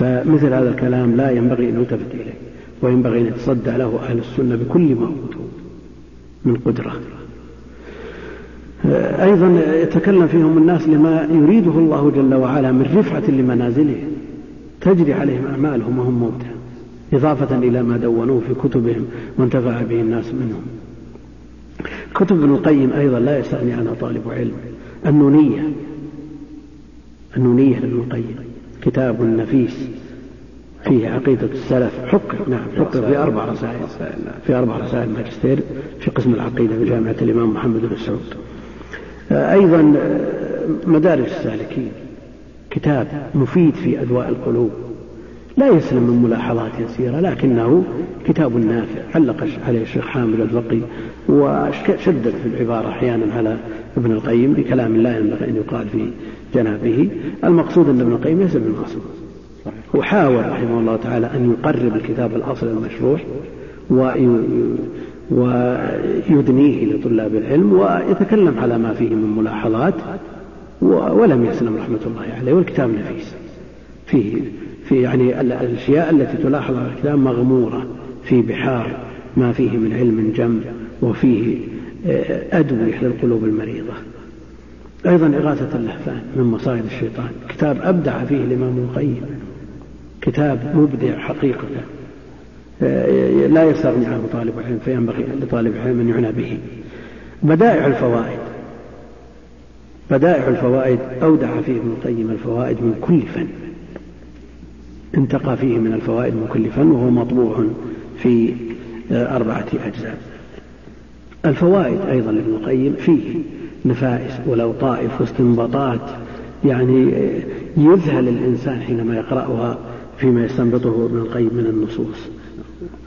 فمثل هذا الكلام لا ينبغي أن يلتفت إليه وينبغي أن يتصدى له أهل السنة بكل ما أوتوا من قدرة. أيضا يتكلم فيهم الناس لما يريده الله جل وعلا من رفعة لمنازلهم تجري عليهم أعمالهم وهم موتى إضافة إلى ما دونوه في كتبهم وانتفع به الناس منهم. كتب ابن القيم أيضا لا يستغني عنها طالب علم النونية النونية لابن القيم. كتاب نفيس فيه عقيدة السلف. حقق نعم حقق في أربع رسائل. في أربع رسائل ماجستير في قسم العقيدة في جامعة الإمام محمد بن سعود. أيضا مدارج السالكين. كتاب مفيد في أدواء القلوب. لا يسلم من ملاحظات يسيرة لكنه كتاب نافع. علق عليه الشيخ حامد الفقي وشدد في العبارة أحيانا على ابن القيم بكلام لا ينبغي أن يقال في جنابه. المقصود أن ابن القيم ليس بالمعصوم وحاول رحمه الله تعالى أن يقرب الكتاب الأصل المشروح ويدنيه لطلاب العلم ويتكلم على ما فيه من ملاحظات ولم يسلم رحمة الله عليه والكتاب نفيس. فيه في يعني الأشياء التي تلاحظ على الكتاب مغمورة في بحار ما فيه من علم جم وفيه آه، أدوية للقلوب المريضة. أيضا إغاثة اللهفان من مصائد الشيطان. كتاب أبدع فيه الإمام القيم. كتاب مبدع حقيقة. آه، لا يستغني عنه طالب العلم فينبغي لطالب العلم أن يعنى به. بدائع الفوائد. بدائع الفوائد أودع فيه ابن القيم الفوائد من كل فن. انتقى فيه من الفوائد من كل فن وهو مطبوع في آه، أربعة أجزاء. الفوائد أيضا لابن القيم فيه نفائس ولطائف واستنباطات يعني آه، يذهل الإنسان حينما يقرأها فيما يستنبطه ابن القيم من النصوص.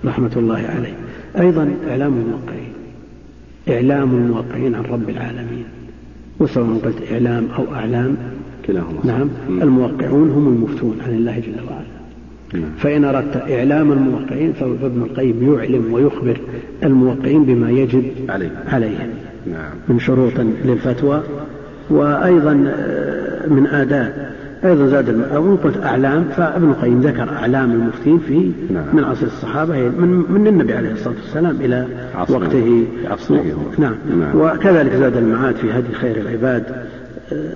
رحمة الله عليه. أيضا إعلام الموقعين. إعلام الموقعين عن رب العالمين. وسواء قلت إعلام أو أعلام. كلاهما نعم. الموقعون هم المفتون عن الله جل وعلا. فإن أردت إعلام الموقعين فابن القيم يعلم ويخبر الموقعين بما يجب عليه. عليهم نعم. من شروط للفتوى وأيضا آه، من آداب. أيضا زاد أو قلت أعلام فابن القيم ذكر أعلام المفتين في نعم. من عصر الصحابة من من النبي عليه الصلاة والسلام إلى عصره. وقته. عصره. نعم. نعم. وكذلك زاد المعاد في هدي خير العباد. آه،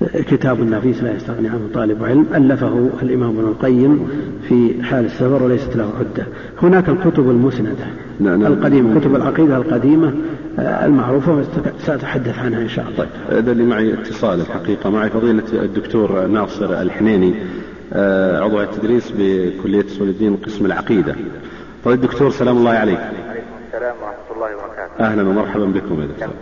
كتاب نفيس لا يستغني عنه طالب علم ألفه الإمام ابن القيم في حال السفر وليست له عدة. هناك الكتب المسندة نعم, نعم. القديمة كتب العقيدة القديمة آه، المعروفة سأتحدث عنها إن شاء الله. طيب هذا اللي معي اتصال الحقيقة. معي فضيلة الدكتور ناصر الحنيني آه، عضو التدريس بكلية أصول الدين قسم العقيدة. طيب الدكتور سلام الله عليك. السلام ورحمة الله وبركاته. أهلا ومرحبا بكم يا دكتور.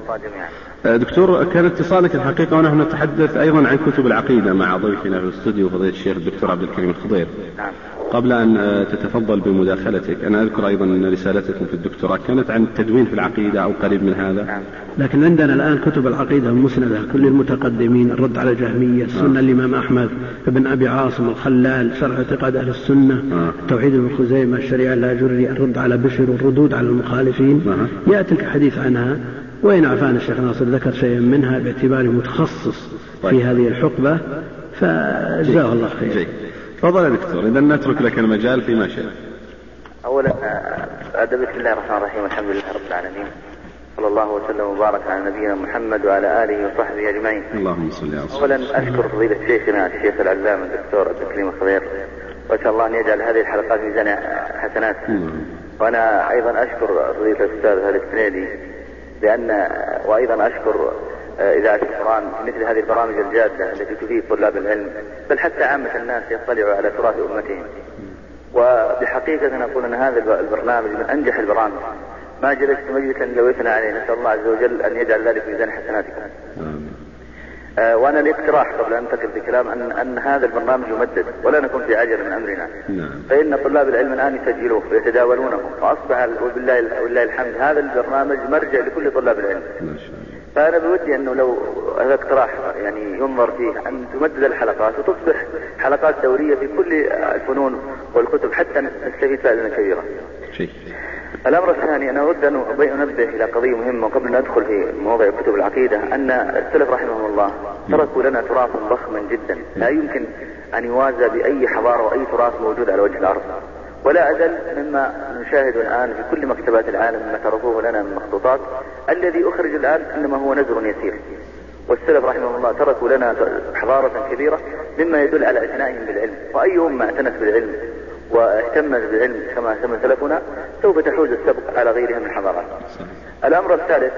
دكتور كان اتصالك الحقيقة ونحن نتحدث أيضا عن كتب العقيدة مع ضيفنا في الاستوديو فضيلة الشيخ الدكتور عبد الكريم الخضير نعم قبل أن آه، تتفضل بمداخلتك أنا أذكر أيضا أن رسالتكم في الدكتوراه كانت عن التدوين في العقيدة أو قريب من هذا نعم. لكن عندنا الآن كتب العقيدة المسندة كل المتقدمين الرد على الجهمية السنة نعم. الإمام أحمد ابن أبي عاصم الخلال شرح اعتقاد أهل السنة نعم. توحيد ابن خزيمة الشريعة اللاجري الرد على بشر والردود على المخالفين يأتي الحديث عنها وإن عفانا الشيخ ناصر ذكر شيئا منها باعتباره متخصص في طيب. هذه الحقبة فجزاه الله خير. تفضل يا دكتور. إذا نترك لك المجال فيما شئت. أولا آه، بسم الله الرحمن الرحيم. الحمد لله رب العالمين. صلى الله وسلم وبارك على نبينا محمد وعلى آله وصحبه أجمعين. اللهم صل على أولا أشكر فضيلة شيخنا الشيخ العلامة الدكتور عبد الكريم الخضير. وأسأل الله أن يجعل هذه الحلقات ميزان حسنات. وأنا أيضا أشكر فضيلة الأستاذ هذا السنيدي. لأن وأيضا أشكر آه، إذاعة القرآن في مثل هذه البرامج الجادة التي تفيد طلاب العلم بل حتى عامة الناس يطلعوا على تراث أمتهم. وبحقيقة نقول أن هذا البرنامج من أنجح البرامج. ما جلست مجلسا لويتنا عليه نسأل الله عز وجل أن يجعل ذلك ميزان حسناتكم. آه وأنا الاقتراح قبل أن انتقل بكلام ان أن هذا البرنامج يمدد ولا نكون في عجله من أمرنا. نعم. فإن طلاب العلم الآن يسجلوه ويتداولونه واصبح وبالله ولله الحمد هذا البرنامج مرجع لكل طلاب العلم. ما شاء الله. فأنا بودي أنه لو هذا اقتراح يعني ينظر فيه أن تمدد الحلقات وتصبح حلقات دورية في كل الفنون والكتب حتى نستفيد فائدة كبيرة. شيء. الأمر الثاني أنا أود أن أنبه إلى قضية مهمة قبل أن أدخل في مواضيع كتب العقيدة أن السلف رحمهم الله تركوا لنا تراثا ضخما جدا لا يمكن أن يوازى بأي حضارة وأي تراث موجود على وجه الأرض. ولا أزل مما نشاهد الآن في كل مكتبات العالم مما تركوه لنا من مخطوطات الذي أخرج الآن إنما هو نزر يسير. والسلف رحمه الله تركوا لنا حضارة كبيرة مما يدل على اعتنائهم بالعلم. وأي أمة اعتنت بالعلم واهتمت بالعلم كما اهتم سلفنا سوف تحوز السبق على غيرها من الحضارات الأمر الثالث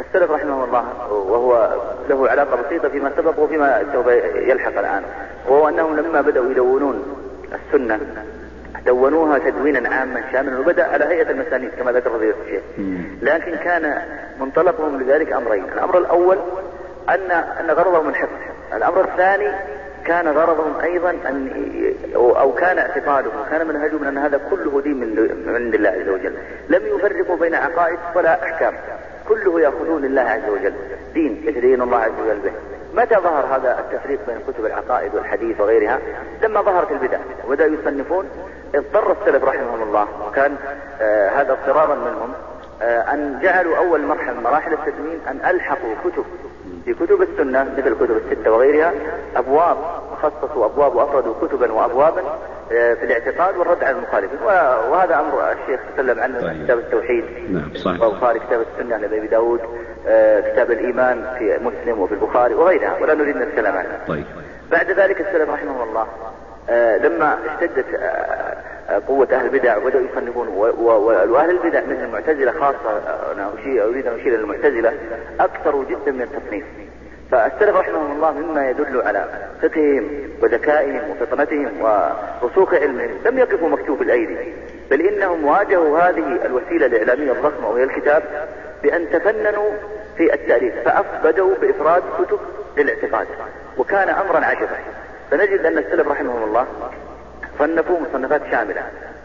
السلف رحمه الله وهو له علاقة بسيطة فيما سبق وفيما سوف يلحق الآن وهو أنهم لما بدأوا يدونون السنة دونوها تدوينا عاما شاملا وبدأ على هيئة المسانيد كما ذكر فضيلة الشيخ. لكن كان منطلقهم لذلك أمرين الأمر الأول أن أن غرضهم الحفظ الأمر الثاني كان غرضهم أيضا أن أو كان اعتقادهم كان منهجهم أن هذا كله دين من عند الله عز وجل. لم يفرقوا بين عقائد ولا أحكام. كله يأخذون لله عز وجل. دين يتدين الله عز وجل به. متى ظهر هذا التفريق بين كتب العقائد والحديث وغيرها؟ لما ظهرت البدع. وبدأوا يصنفون. اضطر السلف رحمهم الله. وكان آه هذا اضطرارا منهم آه أن جعلوا أول مرحلة مراحل التدوين أن ألحقوا كتب في كتب السنة مثل الكتب الستة وغيرها أبواب خصصوا أبواب وأفردوا كتبا وأبوابا آه، في الاعتقاد والرد على المخالفين. وهذا أمر الشيخ تكلم عنه في طيب. كتاب التوحيد. نعم صحيح. وبخاري كتاب السنة لأبي داود آه، كتاب الإيمان في مسلم وفي البخاري وغيرها ولا نريد نتكلم عنها طيب. بعد ذلك السلف رحمه الله آه، لما اشتدت قوة أهل البدع وبدأوا يصنفون وأهل البدع مثل المعتزلة خاصة أنا أريد أن أشير إلى المعتزلة أكثروا جدا من التصنيف. فالسلف رحمهم الله مما يدل على فقههم وذكائهم وفطنتهم ورسوخ علمهم لم يقفوا مكتوب الأيدي بل إنهم واجهوا هذه الوسيلة الإعلامية الضخمة وهي الكتاب بأن تفننوا في التأليف فأفبدوا بإفراد كتب للاعتقاد وكان أمرا عجبا. فنجد أن السلف رحمهم الله صنفوا مصنفات شاملة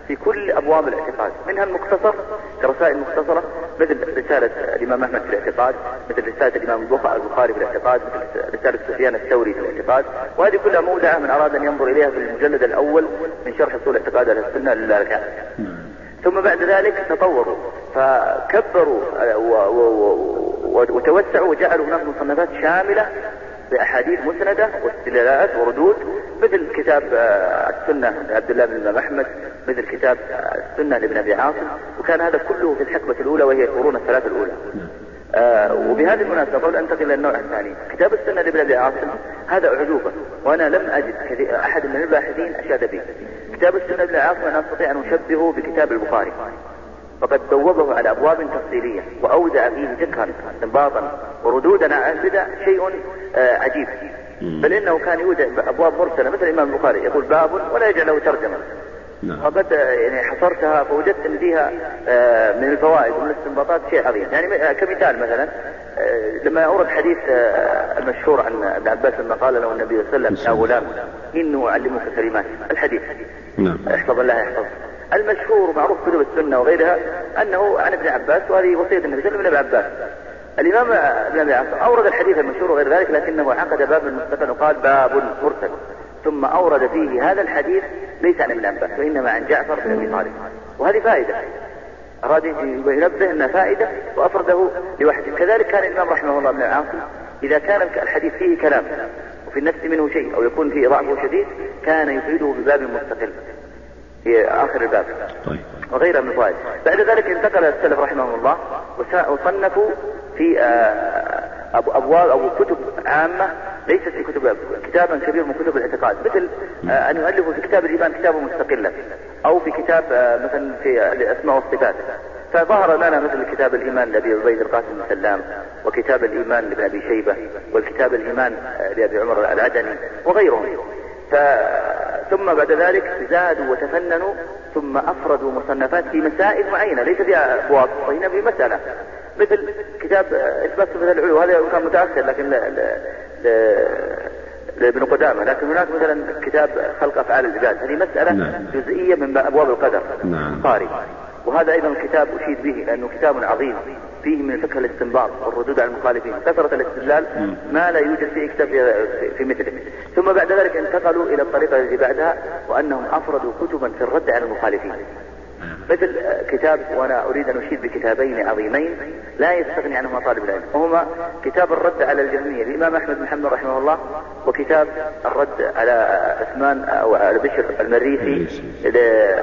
في كل أبواب الاعتقاد منها المختصر كرسائل مختصرة مثل رسالة الإمام أحمد في الاعتقاد مثل رسالة الإمام البخاري في الاعتقاد مثل رسالة سفيان الثوري في الاعتقاد. وهذه كلها مودعة من أراد أن ينظر إليها في المجلد الأول من شرح أصول اعتقاد أهل السنة لله ثم بعد ذلك تطوروا فكبروا وتوسعوا وجعلوا هناك مصنفات شاملة بأحاديث مسندة واستدلالات وردود مثل كتاب آه، السنة لعبد الله بن الإمام أحمد مثل كتاب آه، السنة لابن أبي عاصم وكان هذا كله في الحقبة الأولى وهي القرون الثلاثة الأولى. آه وبهذه المناسبة قبل أنتقل إلى النوع الثاني. كتاب السنة لابن أبي عاصم هذا أعجوبة وأنا لم أجد أحد من الباحثين أشاد به. كتاب السنة لابن عاصم أنا أستطيع أن أشبهه بكتاب البخاري. فقد بوبه على أبواب تفصيلية وأودع فيه فقها استنباطا وردودا على البدع شيء آه عجيب. بل إنه كان يودع أبواب مرسلة مثل الإمام البخاري يقول باب ولا يجعل له ترجمة. نعم. وقد يعني حصرتها فوجدت إن فيها آه، من الفوائد ومن الاستنباطات شيء عظيم. يعني كمثال مثلا آه، لما أورد حديث آه، المشهور عن ابن عباس لما قال له النبي صلى الله عليه وسلم يا غلام انه أعلمك كلمات الحديث. نعم. احفظ الله يحفظ؟ المشهور معروف كتب السنة وغيرها أنه عن ابن عباس وهذه وصية النبي صلى الله عليه وسلم ابن عباس. الإمام ابن أبي عاصم أورد الحديث المشهور وغير ذلك لكنه عقد باب المستقل وقال باب مرسل ثم أورد فيه هذا الحديث ليس عن ابن عباس وإنما عن جعفر بن أبي طالب. وهذه فائدة. أراد ينبه أنها فائدة وأفرده لوحده كذلك كان الإمام رحمه الله بن عاصم إذا كان الحديث فيه كلام وفي النفس منه شيء أو يكون فيه ضعف شديد كان يفيده بباب مستقل. في آخر الباب. طيب. وغيرها من الفوائد بعد ذلك انتقل السلف رحمهم الله وصنفوا في آه، أبواب أو كتب عامة ليست في كتب كتابا كبير من كتب الاعتقاد. مثل آه، أن يؤلفوا في كتاب الإيمان كتابا مستقلا أو في كتاب آه، مثلا في الأسماء والصفات. فظهر لنا مثل كتاب الإيمان لأبي عبيد القاسم بن سلام وكتاب الإيمان لابن أبي شيبة والكتاب الإيمان لأبي عمر العدني وغيرهم. ف... ثم بعد ذلك زادوا وتفننوا ثم أفردوا مصنفات في مسائل معينة ليس فيها أبواب وهنا في مسألة. مثل كتاب إثبات صفة العلو هذا كان متأخر لكن ل... ل... لابن قدامة. لكن هناك مثلا كتاب خلق أفعال العباد. هذه مسألة نعم. جزئية من أبواب القدر. نعم. قاري وهذا أيضا الكتاب أشيد به لأنه كتاب عظيم. فيه من فقه الاستنباط والردود على المخالفين كثرة الاستدلال ما لا يوجد فيه كتاب في مثله. ثم بعد ذلك انتقلوا إلى الطريقة التي بعدها وأنهم أفردوا كتبا في الرد على المخالفين. مثل كتاب وأنا أريد أن اشيد بكتابين عظيمين لا يستغني عنهما طالب العلم وهما كتاب الرد على الجهمية للإمام أحمد بن حنبل رحمه الله وكتاب الرد على عثمان أو على بشر المريسي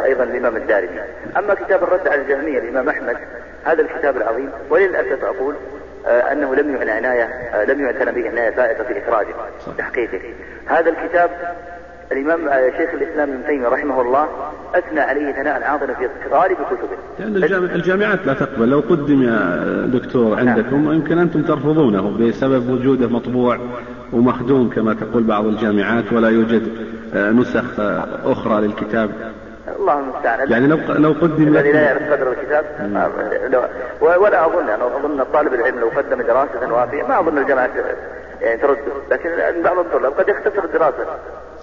أيضا الامام الدارمي. أما كتاب الرد على الجهمية للإمام أحمد هذا الكتاب العظيم. وللأسف أقول آه، أنه لم يعنى عناية آه، لم يعتنى به عناية فائقة في إخراجه تحقيقه. هذا الكتاب الإمام آه، شيخ الإسلام ابن تيمية رحمه الله أثنى عليه ثناء عاطلا في غالب كتبه لأن الجامعات لا تقبل. لو قدم يا دكتور نعم. عندكم نعم. يمكن أنتم ترفضونه بسبب وجوده مطبوع ومخدوم كما تقول بعض الجامعات ولا يوجد نسخ أخرى للكتاب. الله المستعان. يعني لو لو قدم الذي لا يعرف قدر الكتاب ولا أظن أنا أظن طالب العلم لو قدم دراسة وافية ما أظن الجامعة يعني ترد. لكن بعض الطلاب قد يختصر الدراسة.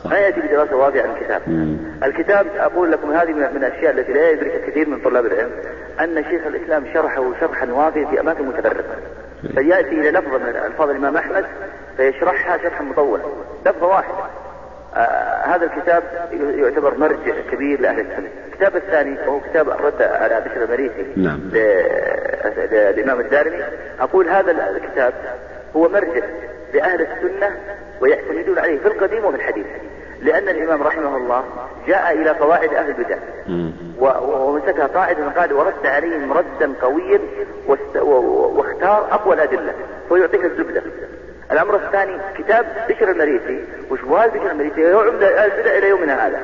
ما يأتي بدراسة وافية عن الكتاب. مم. الكتاب أقول لكم هذه من الأشياء التي لا يدركها كثير من طلاب العلم أن شيخ الإسلام شرحه شرحا وافيا في أماكن متفرقة. فيأتي إلى لفظه من الفاظ الامام أحمد فيشرحها شرحا مطولا. لفظه واحدة هذا الكتاب يعتبر مرجع كبير لأهل السنة. الكتاب الثاني وهو كتاب الرد على بشر المريسي نعم. للإمام الدارمي. أقول هذا الكتاب هو مرجع لأهل السنة ويعتمدون عليه في القديم وفي الحديث لأن الإمام رحمه الله جاء إلى قواعد أهل البدع. ومسكها قاعدة قال ورد عليهم ردا قويا واختار أقوى الأدلة ويعطيك الزبدة. الأمر الثاني كتاب بشر المريسي وشبهات بشر المريسي هو عمدة البدع إلى يومنا هذا.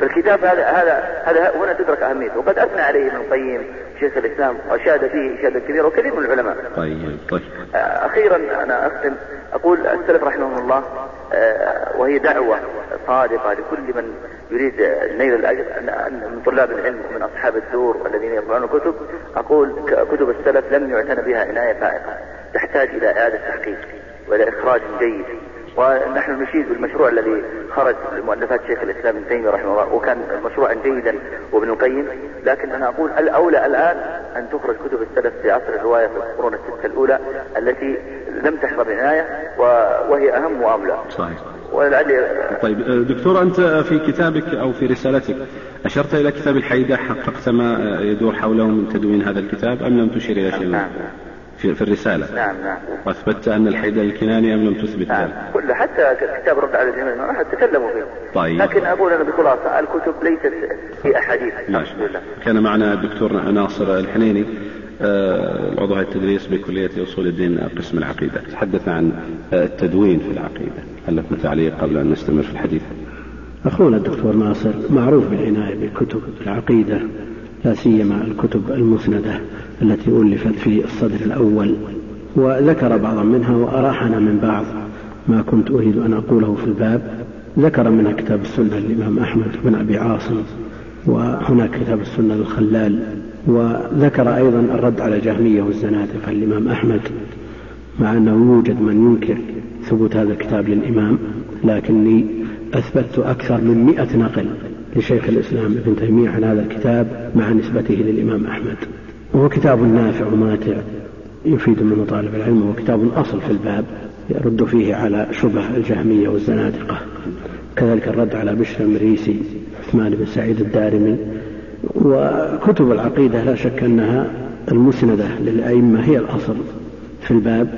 فالكتاب هذا هذا هذا هنا تدرك أهميته. وقد أثنى عليه ابن القيم شيخ الإسلام وأشاد فيه إشادة كبيرة وكثير من العلماء. طيب طيب. آه، أخيرا أنا أختم. أقول السلف رحمهم الله آه، وهي دعوة صادقة لكل من يريد نيل الأجر من طلاب العلم ومن أصحاب الدور الذين يقرؤون الكتب. أقول كتب السلف لم يعتنى بها عناية فائقة تحتاج إلى إعادة تحقيق. والى اخراج جيد ونحن نشيد بالمشروع الذي خرج لمؤلفات شيخ الإسلام ابن تيمية رحمه الله وكان مشروعا جيدا وابن القيم لكن أنا أقول الأولى الآن أن تخرج كتب السلف في عصر الرواية في القرون الستة الأولى التي لم تحظى بعنايه وهي أهم واولى. صحيح. ولعلي طيب دكتور أنت في كتابك أو في رسالتك أشرت إلى كتاب الحيدة حققت ما يدور حوله من تدوين هذا الكتاب أم لم تشير إلى شيء؟ نعم. في, في الرسالة. نعم نعم وأثبتت أن الحيدة الكناني أم لم تثبت نعم. كل حتى كتاب رد على الجميع راح تكلموا فيه. طيب. لكن أقول أنا بخلاصة الكتب ليست في أحاديث. ماشي. كان معنا الدكتور ناصر الحنيني آه، عضو هيئة التدريس بكلية أصول الدين قسم العقيدة. تحدث عن التدوين في العقيدة. هل لكم تعليق قبل أن نستمر في الحديث؟ أخونا الدكتور ناصر معروف بالعناية بكتب العقيدة لا سيما الكتب المسندة. التي ألفت في الصدر الأول وذكر بعضا منها وأراحنا من بعض. ما كنت أريد أن أقوله في الباب ذكر منها كتاب السنة للإمام أحمد بن أبي عاصم وهناك كتاب السنة للخلال وذكر أيضا الرد على الجهمية والزنادقة للإمام أحمد. مع أنه يوجد من ينكر ثبوت هذا الكتاب للإمام لكني أثبتت أكثر من مئة نقل لشيخ الإسلام ابن تيمية عن هذا الكتاب مع نسبته للإمام أحمد. وهو كتاب نافع وماتع يفيد منه طالب العلم وهو كتاب أصل في الباب يرد فيه على شبه الجهمية والزنادقة. كذلك الرد على بشر المريسي عثمان بن سعيد الدارمي. وكتب العقيدة لا شك أنها المسندة للأئمة هي الأصل في الباب.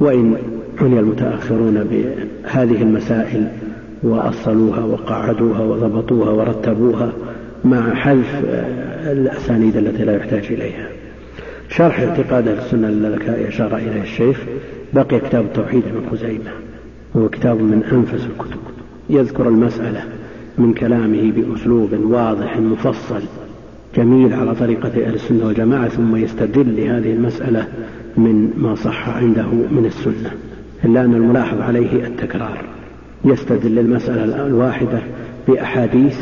وإن عني المتأخرون بهذه المسائل وأصلوها وقعدوها وضبطوها ورتبوها مع حذف آه، الأسانيد التي لا يحتاج إليها. شرح اعتقاد أهل السنة الذي أشار إليه الشيخ. بقي كتاب التوحيد من خزيمة وهو كتاب من أنفس الكتب. يذكر المسألة من كلامه بأسلوب واضح مفصل جميل على طريقة أهل السنة والجماعة ثم يستدل لهذه المسألة من ما صح عنده من السنة. إلا أن الملاحظ عليه التكرار. يستدل المسألة الواحدة بأحاديث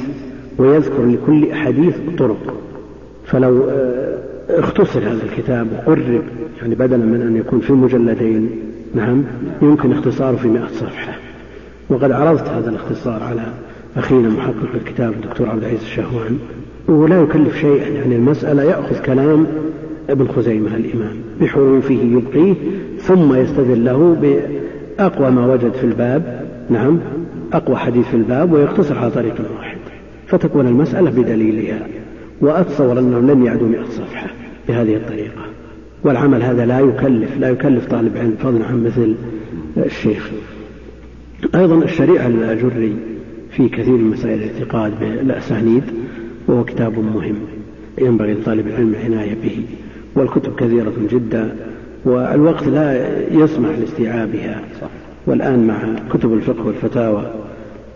ويذكر لكل أحاديث طرق فلو آه، اختصر هذا الكتاب وقرب يعني بدلا من أن يكون في مجلدين. نعم يمكن اختصاره في مئة صفحة. وقد عرضت هذا الاختصار على أخينا محقق الكتاب الدكتور عبد العزيز الشهوان. ولا يكلف شيئا يعني المسألة يأخذ كلام ابن خزيمة الإمام بحروفه يبقيه ثم يستدل له بأقوى ما وجد في الباب. نعم أقوى حديث في الباب ويقتصر على طريق واحد فتكون المسألة بدليلها وأتصور أنه لن يعدوا مئة صفحة بهذه الطريقة. والعمل هذا لا يكلف لا يكلف طالب علم فضلا عن مثل الشيخ. أيضا الشريعة الأجري في كثير من مسائل الاعتقاد بالأسانيد وهو كتاب مهم ينبغي لطالب العلم العناية به والكتب كثيرة جدا والوقت لا يسمح لاستيعابها. والآن مع كتب الفقه والفتاوى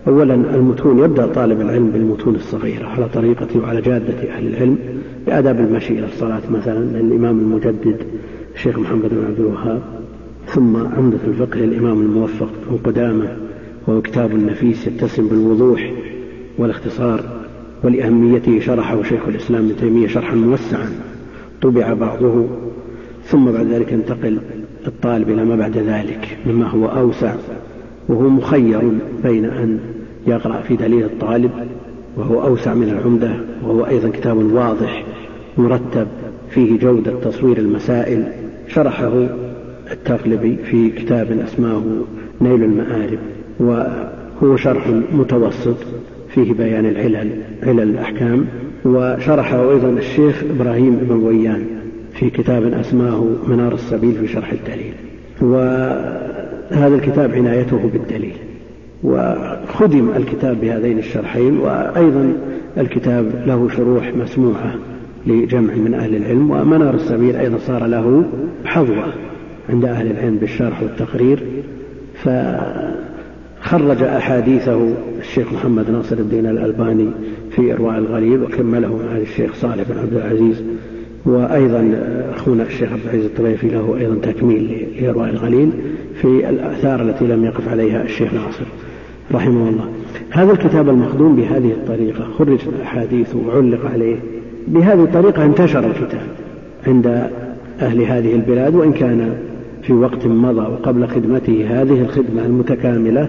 أولا المتون يبدأ طالب العلم بالمتون الصغيرة على طريقة وعلى جادة أهل العلم بآداب المشي إلى الصلاة مثلا للإمام المجدد الشيخ محمد بن عبد الوهاب ثم عمدة الفقه للإمام الموفق بن قدامة وهو كتاب نفيس يتسم بالوضوح والاختصار ولأهميته شرحه شيخ الإسلام ابن تيمية شرحا موسعا طبع بعضه ثم بعد ذلك ينتقل الطالب إلى ما بعد ذلك مما هو أوسع. وهو مخير بين أن يقرأ في دليل الطالب وهو أوسع من العمدة وهو أيضا كتاب واضح مرتب فيه جودة تصوير المسائل. شرحه التغلبي في كتاب أسماه نيل المآرب وهو شرح متوسط فيه بيان العلل علل الأحكام. وشرحه أيضا الشيخ إبراهيم بن ويان في كتاب أسماه منار السبيل في شرح الدليل. وهذا الكتاب عنايته بالدليل وخدم الكتاب بهذين الشرحين وأيضا الكتاب له شروح مسموعة لجمع من أهل العلم ومنار السبيل أيضا صار له حظوة عند أهل العلم بالشرح والتقرير. فخرج أحاديثه الشيخ محمد ناصر الدين الألباني في إرواء الغليل وكمله مع الشيخ صالح بن عبد العزيز وأيضا أخونا الشيخ عبد العزيز الطريفي له أيضا تكميل لإرواء الغليل في الآثار التي لم يقف عليها الشيخ ناصر رحمه الله. هذا الكتاب المخدوم بهذه الطريقة خرج الأحاديث وعلق عليه. بهذه الطريقة انتشر الكتاب عند أهل هذه البلاد وإن كان في وقت مضى وقبل خدمته هذه الخدمة المتكاملة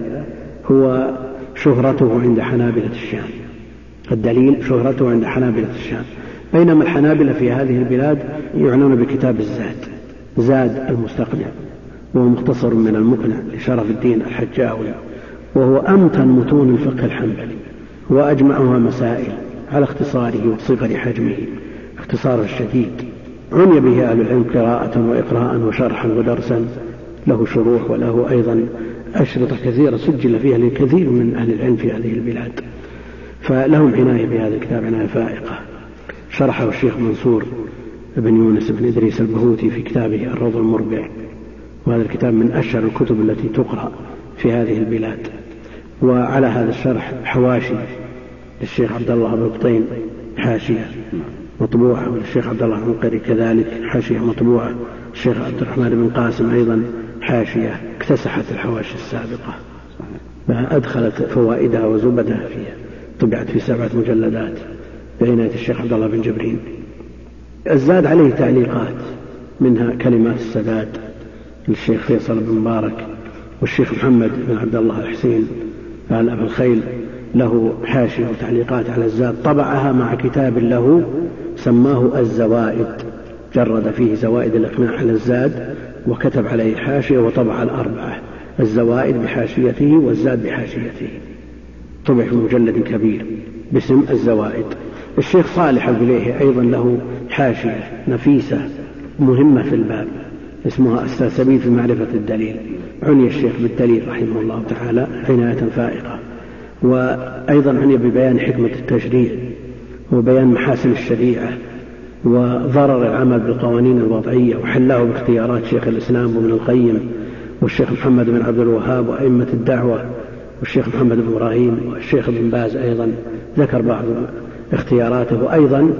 هو شهرته عند حنابلة الشام. الدليل شهرته عند حنابلة الشام. بينما الحنابلة في هذه البلاد يعنون بكتاب الزاد زاد المستقنع وهو مختصر من المقنع لشرف الدين الحجاوي وهو أمتن متون الفقه الحنبلي وأجمعها مسائل على اختصاره وصغر حجمه اختصار الشديد عني به أهل العلم قراءة وإقراء وشرحا ودرسا له شروح وله أيضا أشرطة كثيرة سجل فيها لكثير من أهل العلم في هذه البلاد فلهم عناية بهذا الكتاب عناية فائقة. شرحه الشيخ منصور بن يونس بن إدريس البهوتي في كتابه الروض المربع. وهذا الكتاب من أشهر الكتب التي تقرأ في هذه البلاد. وعلى هذا الشرح حواشي للشيخ عبد الله بن بطين حاشية مطبوعة وللشيخ عبد الله العنقري كذلك حاشية مطبوعة. الشيخ عبد الرحمن بن قاسم أيضا حاشية اكتسحت الحواشي السابقة. أدخلت فوائدها وزبدها فيها. طبعت في سبعة مجلدات. بعناية الشيخ عبد الله بن جبرين الزاد عليه تعليقات منها كلمات السداد للشيخ فيصل بن مبارك والشيخ محمد بن عبد الله الحسين آل أبا الخيل له حاشية وتعليقات على الزاد. طبعها مع كتاب له سماه الزوائد. جرد فيه زوائد الإقناع على الزاد وكتب عليه حاشية وطبع الأربعة. الزوائد بحاشيته والزاد بحاشيته. طبع في مجلد كبير باسم الزوائد. الشيخ صالح البليهي أيضا له حاشية نفيسة مهمة في الباب اسمها السلسبيل في معرفة الدليل. عني الشيخ بالدليل رحمه الله تعالى عناية فائقة. وأيضا عني ببيان حكمة التشريع وبيان محاسن الشريعة وضرر العمل بالقوانين الوضعية وحلاه باختيارات شيخ الإسلام وابن القيم والشيخ محمد بن عبد الوهاب وأئمة الدعوة والشيخ محمد بن إبراهيم والشيخ ابن باز أيضا. ذكر بعض اختياراته. وأيضا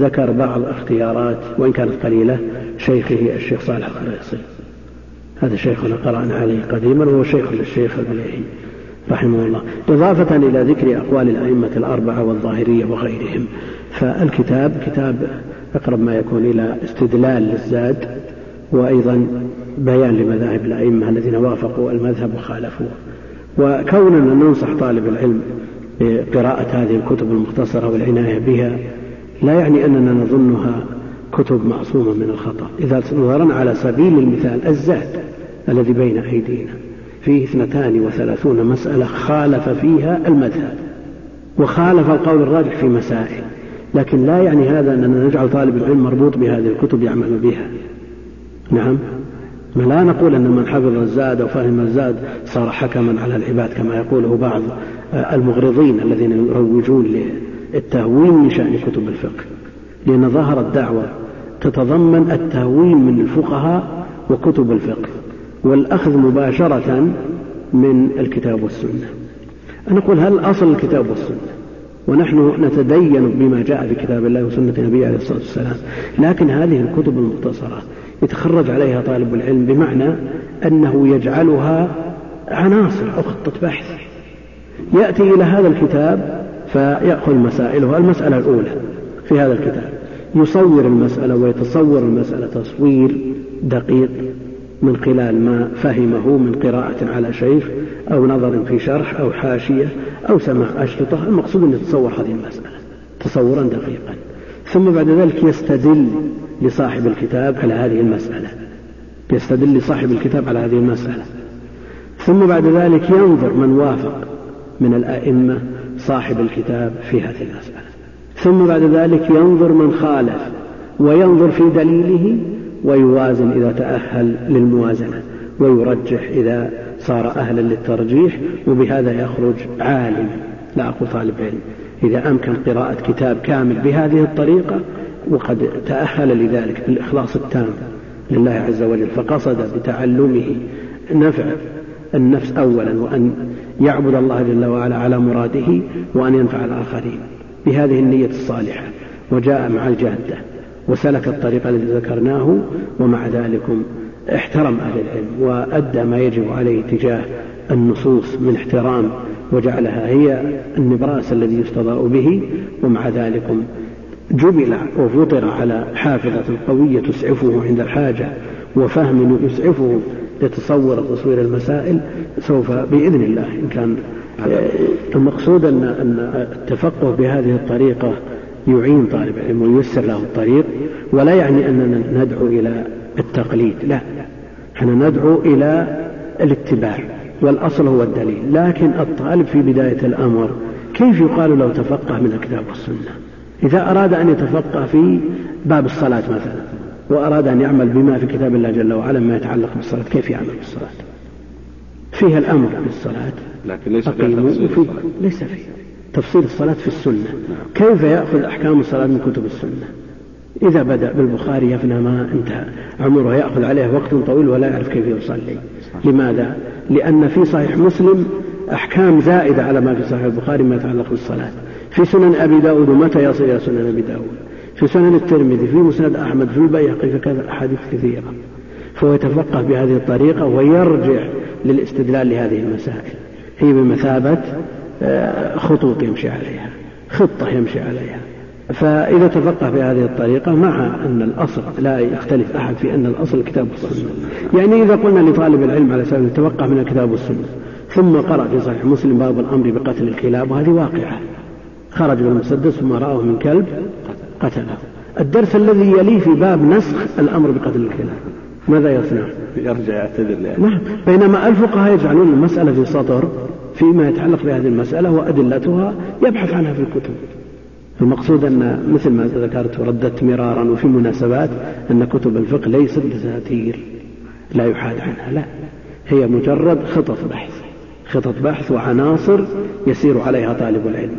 ذكر بعض اختيارات وإن كانت قليلة شيخه الشيخ صالح الخريصي هذا شيخنا قرأنا عليه قديما وهو شيخ للشيخ البليهي رحمه الله. إضافة إلى ذكر أقوال الأئمة الأربعة والظاهرية وغيرهم. فالكتاب كتاب أقرب ما يكون إلى استدلال للزاد وأيضا بيان لمذاهب الأئمة الذين وافقوا المذهب وخالفوه. وكوننا ننصح طالب العلم بقراءة هذه الكتب المختصرة والعناية بها لا يعني أننا نظنها كتب معصومة من الخطأ. إذا نظرنا على سبيل المثال الزاد الذي بين أيدينا فيه اثنتان وثلاثون مسألة خالف فيها المذهب وخالف القول الراجح في مسائل لكن لا يعني هذا أننا نجعل طالب العلم مربوط بهذه الكتب يعمل بها. نعم؟ لا نقول أن من حفظ الزاد أو فهم الزاد صار حكما على العباد كما يقوله بعض المغرضين الذين يروجون للتهوين من شأن كتب الفقه. لأن ظهر الدعوة تتضمن التهوين من الفقهاء وكتب الفقه والأخذ مباشرة من الكتاب والسنة. نقول هل أصل الكتاب والسنة؟ ونحن نتدين بما جاء في كتاب الله وسنة النبي عليه الصلاة والسلام لكن هذه الكتب المختصرة يتخرج عليها طالب العلم بمعنى أنه يجعلها عناصر أو خطة بحث. يأتي إلى هذا الكتاب فيأخذ مسائله المسألة الأولى في هذا الكتاب يصور المسألة ويتصور المسألة تصوير دقيق من خلال ما فهمه من قراءة على شيخ أو نظر في شرح أو حاشية أو سماع أشرطة. المقصود أن يتصور هذه المسألة تصورا دقيقا. ثم بعد ذلك يستدل لصاحب الكتاب على هذه المسألة. يستدل لصاحب الكتاب على هذه المسألة. ثم بعد ذلك ينظر من وافق من الأئمة صاحب الكتاب في هذه المسألة. ثم بعد ذلك ينظر من خالف وينظر في دليله ويوازن إذا تأهل للموازنة ويرجح إذا صار أهلا للترجيح وبهذا يخرج عالم لا أقول طالب علم. إذا أمكن قراءة كتاب كامل بهذه الطريقة وقد تأهل لذلك بالإخلاص التام لله عز وجل فقصد بتعلمه نفع النفس أولا وأن يعبد الله جل وعلا على مراده وأن ينفع الآخرين بهذه النية الصالحة. وجاء مع الجادة وسلك الطريق الذي ذكرناه ومع ذلك احترم أهل العلم وأدى ما يجب عليه تجاه النصوص من احترام وجعلها هي النبراس الذي يستضاء به ومع ذلك جبل وفطر على حافظة قوية تسعفه عند الحاجة وفهم يسعفه يتصور تصوير المسائل سوف بإذن الله. إن كان المقصود أن أن التفقه بهذه الطريقة يعين طالب العلم وييسر له الطريق ولا يعني أننا ندعو إلى التقليد لا إحنا ندعو إلى الاتباع. والأصل هو الدليل. لكن الطالب في بداية الأمر كيف يقال له تفقه من الكتاب والسنة؟ إذا أراد أن يتفقه في باب الصلاة مثلا وأراد أن يعمل بما في كتاب الله جل وعلا ما يتعلق بالصلاة كيف يعمل بالصلاة؟ فيها الأمر بالصلاة. لكن ليس فيها تفصيل ليس فيها تفصيل الصلاة في السنة. كيف يأخذ أحكام الصلاة من كتب السنة؟ إذا بدأ بالبخاري يفنى ما انتهى. عمره يأخذ عليه وقت طويل ولا يعرف كيف يصلي. لماذا؟ لأن في صحيح مسلم أحكام زائدة على ما في صحيح البخاري ما يتعلق بالصلاة. في سنن أبي داود ومتى يصل إلى سنن أبي داود؟ في سنن الترمذي في مسند أحمد في البيهقي في كذا أحاديث كثيرة. فهو يتفقه بهذه الطريقة ويرجع للاستدلال لهذه المسائل. هي بمثابة آه، خطوط يمشي عليها خطة يمشي عليها. فإذا تفقه بهذه الطريقة مع أن الأصل لا يختلف أحد في أن الأصل الكتاب والسنة يعني إذا قلنا لطالب العلم على سبيل يتفقه من الكتاب والسنة ثم قرأ في صحيح مسلم باب الأمر بقتل الكلاب وهذه واقعة خرج بالمسدس ثم رآه من كلب قتله الدرس الذي يليه في باب نسخ الأمر بقتل الكلاب ماذا يصنع؟ يرجع يعتذر. نعم بينما الفقهاء يجعلون المسألة في سطر فيما يتعلق بهذه المسألة وأدلتها يبحث عنها في الكتب المقصود أن مثل ما ذكرت ورددت مرارا وفي مناسبات أن كتب الفقه ليست دساتير لا يحاد عنها لا. هي مجرد خطط بحث خطط بحث وعناصر يسير عليها طالب العلم.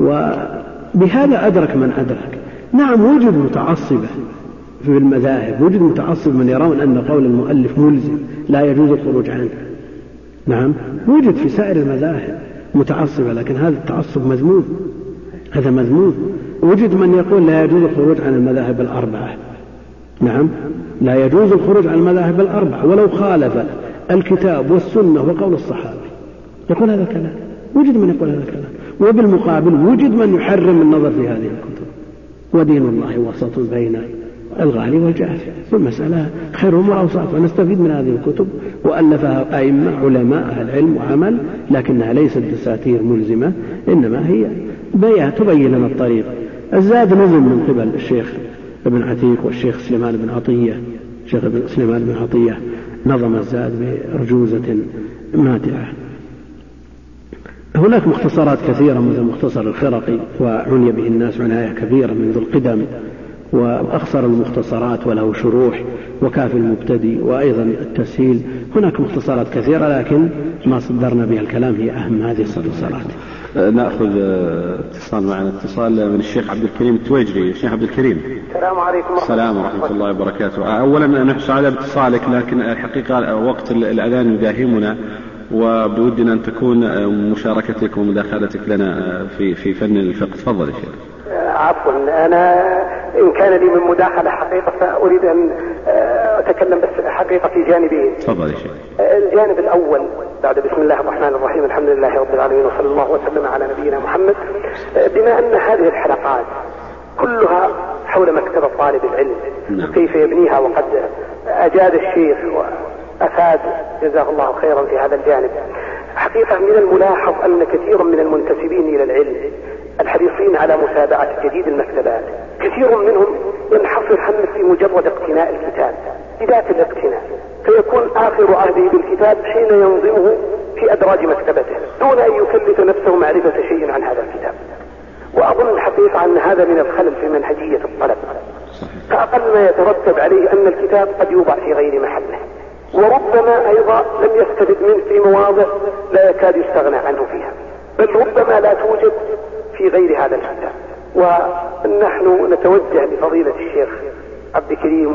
وبهذا أدرك من أدرك. نعم وجد متعصبة في المذاهب وجد متعصب من يرون أن قول المؤلف ملزم لا يجوز الخروج عنه. نعم وجد في سائر المذاهب متعصبة لكن هذا التعصب مذموم. هذا مذموم. وجد من يقول لا يجوز الخروج عن المذاهب الأربعة. نعم. لا يجوز الخروج عن المذاهب الأربعة. ولو خالف الكتاب والسنة وقول الصحابة. يقول هذا الكلام. وجد من يقول هذا الكلام. وبالمقابل وجد من يحرم النظر في هذه الكتب. ودين الله وسط بين الغالي والجافي. والمسألة خير أوساط ونستفيد من هذه الكتب. وألفها أئمة علماء أهل علم وعمل. لكنها ليست دساتير ملزمة. إنما هي بيان تبين لنا الطريق. الزاد نظم من قبل الشيخ ابن عتيق والشيخ سليمان بن عطية. الشيخ ابن سليمان بن عطية نظم الزاد بأرجوزة ماتعة. هناك مختصرات كثيرة مثل مختصر الخرقي وعني به الناس عناية كبيرة منذ القدم وأخصر المختصرات وله شروح وكافي المبتدئ وأيضا التسهيل. هناك مختصرات كثيرة لكن ما صدرنا بها الكلام هي أهم هذه المختصرات نأخذ اتصال معنا. اتصال من الشيخ عبد الكريم التويجري الشيخ عبد الكريم. السلام عليكم السلام ورحمة الله وبركاته. اولا نحن سعداء باتصالك لكن الحقيقة وقت الأذان يداهمنا وبودنا أن تكون مشاركتك ومداخلتك لنا في في فن الفقه. تفضل يا شيخ. عفوا. أنا إن كان لي من مداخلة حقيقة فأريد أن آه، أتكلم بس حقيقة في جانبين. تفضل يا شيخ. الجانب الأول. بعد بسم الله الرحمن الرحيم الحمد لله رب العالمين وصلى الله وسلم على نبينا محمد. آه، بما أن هذه الحلقات كلها حول مكتبه طالب العلم نعم. وكيف يبنيها وقد أجاد الشيخ وأفاد جزاه الله خيرا في هذا الجانب. حقيقة من الملاحظ أن كثيرا من المنتسبين إلى العلم الحريصين على متابعة جديد المكتبات. كثير منهم ينحصر همه في مجرد اقتناء الكتاب بذات الاقتناء. فيكون آخر عهده بالكتاب حين ينظمه في أدراج مكتبته دون أن يكلف نفسه معرفة شيء عن هذا الكتاب. وأظن الحقيقة أن هذا من الخلل في منهجية الطلب. فأقل ما يترتب عليه أن الكتاب قد يوضع في غير محله. وربما أيضا لم يستفد منه في مواضع لا يكاد يستغنى عنه فيها. بل ربما لا توجد في غير هذا الكتاب. ونحن نتوجه لفضيلة الشيخ عبد الكريم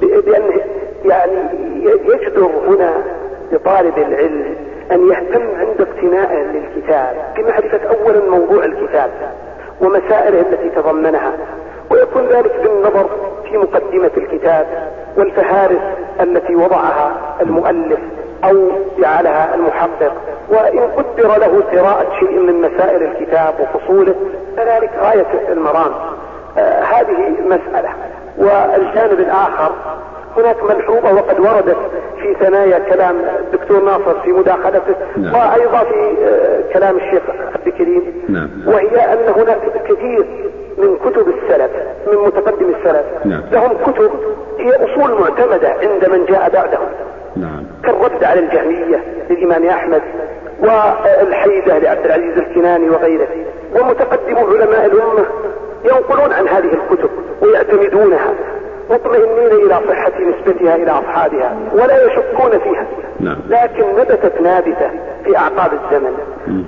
بأنه يعني يجدر هنا لطالب العلم أن يهتم عند اقتنائه للكتاب بمعرفة أولا موضوع الكتاب ومسائله التي تضمنها ويكون ذلك بالنظر في مقدمة الكتاب والفهارس التي وضعها المؤلف أو جعلها المحقق. وإن قدر له قراءة شيء من مسائل الكتاب وفصوله فذلك غاية المرام. آه هذه مسألة. والجانب الآخر هناك ملحوظة وقد وردت في ثنايا كلام الدكتور ناصر في مداخلته نعم. وأيضا في آه كلام الشيخ عبد الكريم نعم. وهي أن هناك كثير من كتب السلف من متقدم السلف نعم. لهم كتب هي أصول معتمدة عند من جاء بعدهم نعم. كالرد على الجهمية للإمام أحمد والحيدة لعبد العزيز الكناني وغيره ومتقدم علماء الأمة ينقلون عن هذه الكتب ويعتمدونها مطمئنين إلى صحة نسبتها إلى أصحابها ولا يشكون فيها. نعم. لكن نبتت نابتة في أعقاب الزمن.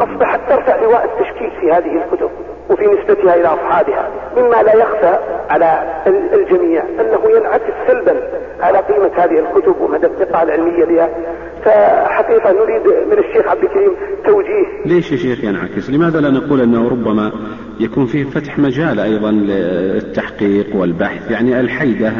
أصبحت ترفع لواء التشكيك في هذه الكتب وفي نسبتها إلى أصحابها مما لا يخفى على الجميع أنه ينعكس سلبا على قيمة هذه الكتب ومدى الثقة العلمية بها فحقيقة نريد من الشيخ عبد الكريم توجيه. ليش يا شيخ ينعكس؟ لماذا لا نقول أنه ربما يكون فيه فتح مجال أيضا للتحقيق والبحث؟ يعني الحيدة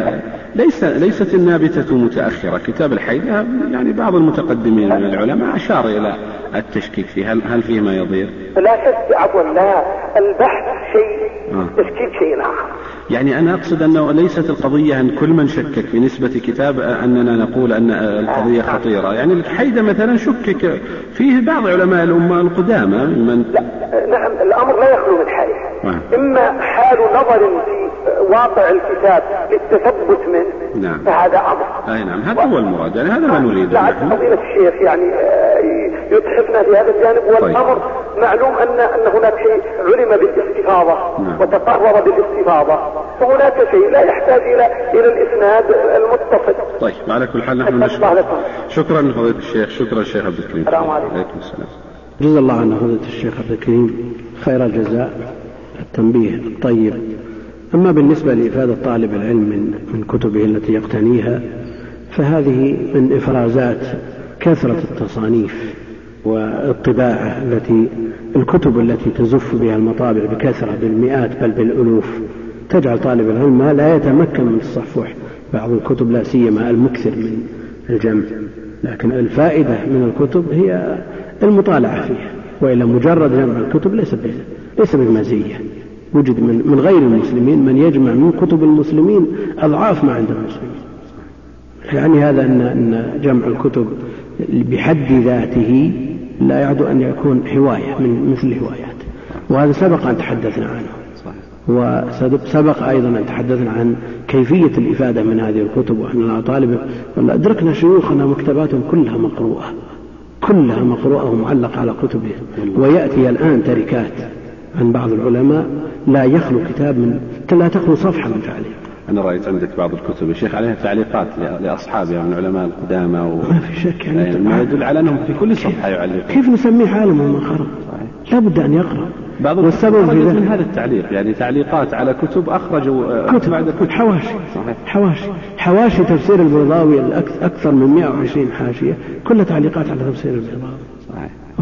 ليس ليست النابتة متأخرة. كتاب الحيدة يعني بعض المتقدمين من العلماء أشار إلى التشكيك فيه. هل, هل فيه ما يضير؟ لا شك عفوا لا. البحث شيء آه. تشكيك شيء آخر. يعني أنا أقصد أنه ليست القضية أن كل من شكك في نسبة كتاب أننا نقول أن القضية خطيرة. يعني الحيدة مثلا شكك فيه بعض علماء الأمة القدامى من لا نعم الأمر لا يخلو من حالين آه. إما حال نظر في واقع الكتاب للتثبت منه نعم. فهذا أمر أي نعم هذا هو المراد يعني هذا ما نريد لعل فضيلة الشيخ يعني يتحفنا في هذا الجانب والأمر طيب. معلوم أن أن هناك شيء علم بالاستفاضة نعم. وتقرر بالاستفاضة. فهناك شيء لا يحتاج إلى إلى الإسناد المتصل. طيب على كل حال نحن نشكر. شكرا لفضيلة الشيخ. شكرا الشيخ عبد الكريم. السلام عليكم. عليكم السلام. جزا الله عنا فضيلة الشيخ عبد الكريم. خير الجزاء التنبيه الطيب. أما بالنسبة لإفادة طالب العلم من من كتبه التي يقتنيها فهذه من إفرازات كثرة التصانيف. والطباعة التي الكتب التي تزف بها المطابع بكثرة بالمئات بل بالألوف. تجعل طالب العلم لا يتمكن من التصفح بعض الكتب لا سيما المكثر من الجمع. لكن الفائدة من الكتب هي المطالعة فيها. وإلا مجرد جمع الكتب ليس ليس بمزية. وجد من, من غير المسلمين من يجمع من كتب المسلمين أضعاف ما عند المسلمين. يعني هذا أن, أن جمع الكتب بحد ذاته لا يعد أن يكون هواية من مثل الهوايات وهذا سبق أن تحدثنا عنه. وسبق أيضا أن تحدثنا عن كيفية الإفادة من هذه الكتب وأن طالب أدركنا شيوخنا مكتباتهم كلها مقروءة. كلها مقروءة ومعلقة على كتبهم. ويأتي الآن تركات عن بعض العلماء لا يخلو كتاب من لا تخلو صفحة من تعليق أنا رأيت عندك بعض الكتب يا شيخ عليها تعليقات لأصحابها من علماء القدامى و... ما في شك يعني, يعني ما يدل على أنهم في كل صفحة يعلقون. كيف نسميه عالم وما خرج لا بد أن يقرأ. بعض والسبب في ذلك من هذا التعليق يعني تعليقات على كتب أخرجوا آه، كتب. بعد كتب. حواشي. صحيح. حواشي. حواشي تفسير البيضاوي أكثر من 120 حاشية. كلها تعليقات على تفسير البيضاوي.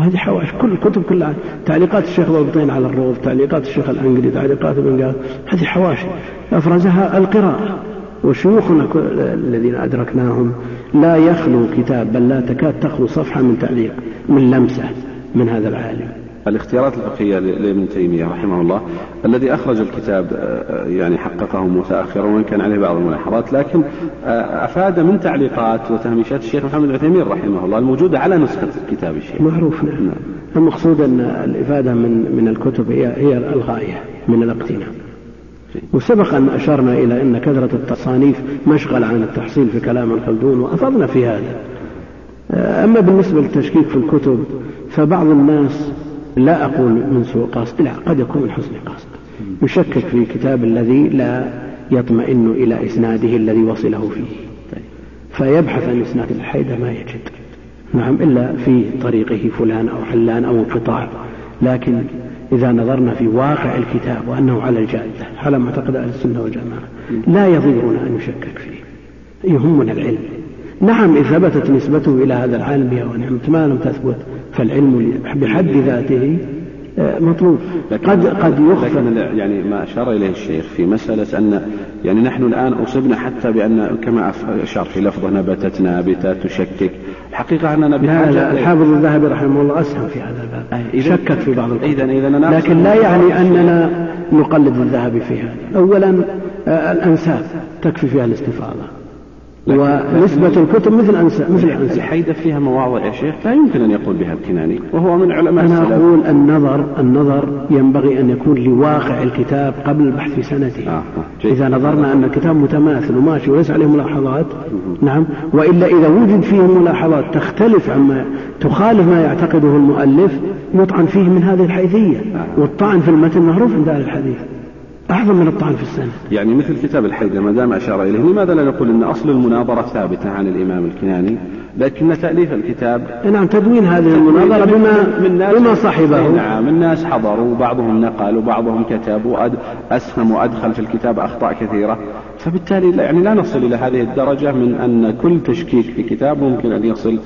وهذه حواشي كل الكتب كلها. تعليقات الشيخ ضبطين على الروض تعليقات الشيخ الأنجلي تعليقات ابن قال هذه حواشي أفرزها القراءة وشيوخنا الذين أدركناهم لا يخلو كتاب بل لا تكاد تخلو صفحة من تعليق من لمسة من هذا العالم. الاختيارات الفقهية لابن تيمية رحمه الله الذي أخرج الكتاب آه، يعني حققه متأخرا وإن كان عليه بعض الملاحظات لكن آه، أفاد من تعليقات وتهميشات الشيخ محمد بن عثيمين رحمه الله الموجودة على نسخة كتاب الشيخ. معروف نعم. نعم. المقصود أن الإفادة من من الكتب هي هي الغاية من الاقتناء وسبق أن أشرنا إلى أن كثرة التصانيف مشغل عن التحصيل في كلام الخلدون وأفضنا في هذا. آه، أما بالنسبة للتشكيك في الكتب فبعض الناس لا أقول من سوء قصد لا قد يكون من حسن قصد. يشكك في كتاب الذي لا يطمئن إلى إسناده الذي وصله فيه. فيبحث عن إسناد الحيدة ما يجد. نعم إلا في طريقه فلان أو حلان أو انقطاع لكن إذا نظرنا في واقع الكتاب وأنه على الجادة على معتقد أهل السنة والجماعة لا يضيرنا أن نشكك فيه. يهمنا العلم. نعم إذا ثبتت نسبته إلى هذا العالم بها ونعمة ما لم تثبت. فالعلم بحد ذاته آه، مطلوب. قد قد يخفى. يعني ما أشار إليه الشيخ في مسألة أن يعني نحن الآن أصبنا حتى بأن كما أشار في لفظه نبتت نابته تشكك. الحقيقة أننا بحاجة لا الحافظ الذهبي رحمه الله أسهم في هذا الباب. شكك في بعض اذا اذا لكن لا يعني أننا نقلد الذهبي في هذا. اولا آه، الأنساب تكفي فيها الاستفاضة. ونسبة الكتب مثل أنسى مثل أنسى الحيدة فيها مواضع يا شيخ لا يمكن أن يقول بها الكناني وهو من علماء أنا السلام. أقول النظر النظر ينبغي أن يكون لواقع الكتاب قبل البحث في سنته آه. آه، إذا نظرنا أن الكتاب متماثل وماشي وليس عليه ملاحظات نعم وإلا إذا وجد فيه ملاحظات تختلف عما تخالف ما يعتقده المؤلف يطعن فيه من هذه الحيثية آه. والطعن في المتن معروف عند أهل الحديث أعظم من الطعن في السنة يعني مثل كتاب الحيدة ما دام أشار إليه لماذا لا نقول أن أصل المناظرة ثابتة عن الإمام الكناني لكن تأليف الكتاب نعم تدوين هذه المناظرة بما من ناس بما صحبه نعم الناس حضروا وبعضهم نقل وبعضهم كتب وأسهم وأدخل في الكتاب أخطاء كثيرة فبالتالي لا يعني لا نصل إلى هذه الدرجة من أن كل تشكيك في كتاب ممكن أن يصل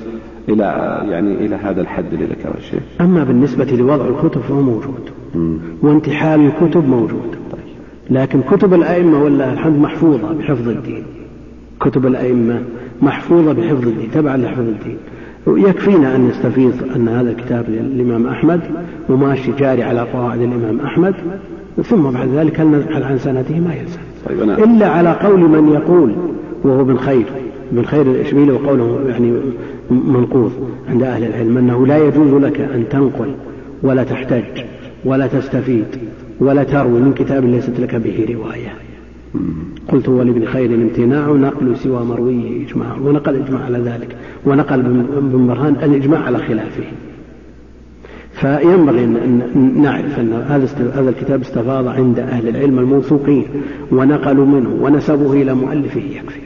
إلى يعني إلى هذا الحد اللي ذكره الشيخ. أما بالنسبة لوضع الكتب فهو موجود. وانتحال الكتب موجود. لكن كتب الأئمة والله الحمد محفوظة بحفظ الدين. كتب الأئمة محفوظة بحفظ الدين تبعا لحفظ الدين. يكفينا أن نستفيض أن هذا الكتاب للإمام أحمد وماشي جاري على قواعد الإمام أحمد ثم بعد ذلك هل نزحل عن سنته؟ ما يلزم طيب أنا إلا على قول من يقول وهو ابن خير ابن خير الإشبيلي وقوله يعني منقوض عند أهل العلم أنه لا يجوز لك أن تنقل ولا تحتج ولا تستفيد. ولا تروي من كتاب ليست لك به رواية. قلت هو لابن خير امتناع نقل سوى مرويه إجماع ونقل إجماع على ذلك ونقل ابن برهان الإجماع على خلافه. فينبغي أن نعرف أن هذا هذا الكتاب استفاض عند أهل العلم الموثوقين ونقلوا منه ونسبوه إلى مؤلفه يكفي.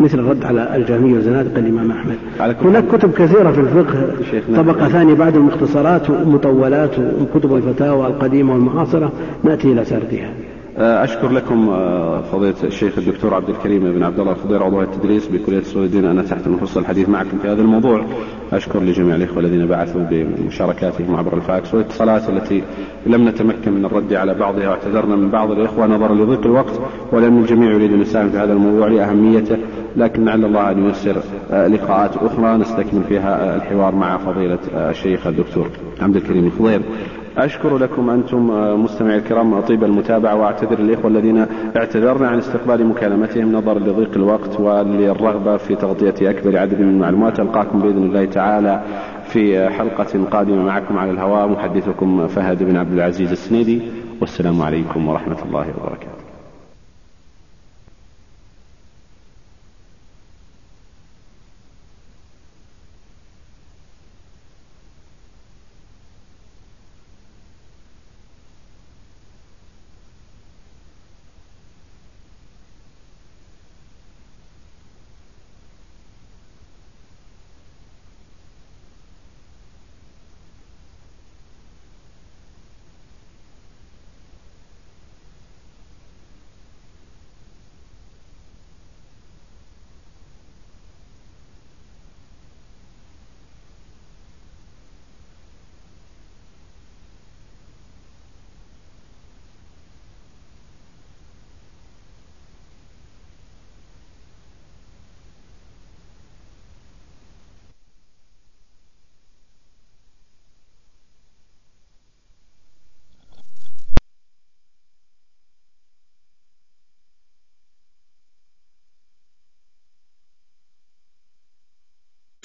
مثل الرد على الجهمية وزنادقة الإمام أحمد. هناك كتب كثيرة في الفقه. طبقة ثانية بعد المختصرات ومطولات وكتب الفتاوى القديمة والمعاصرة. نأتي إلى سردها. آه، أشكر لكم آه، فضيلة الشيخ الدكتور عبد الكريم بن عبد الله الخضير عضو التدريس بكلية أصول الدين أنا تحت نفس الحديث معكم في هذا الموضوع. أشكر لجميع الإخوة الذين بعثوا بمشاركاتهم عبر الفاكس والاتصالات التي لم نتمكن من الرد على بعضها واعتذرنا من بعض الإخوة. نظرا لضيق الوقت ولأن الجميع يريد أن يساهم في هذا الموضوع لأهميته. لكن لعل الله أن ييسر آه، لقاءات أخرى نستكمل فيها الحوار مع فضيلة الشيخ الدكتور عبد الكريم الخضير أشكر لكم أنتم آه، مستمعي الكرام طيب المتابعة وأعتذر الإخوة الذين اعتذرنا عن استقبال مكالمتهم نظرا لضيق الوقت وللرغبة في تغطية أكبر عدد من المعلومات. ألقاكم بإذن الله تعالى في حلقة قادمة معكم على الهواء محدثكم فهد بن عبد العزيز السنيدي. والسلام عليكم ورحمة الله وبركاته.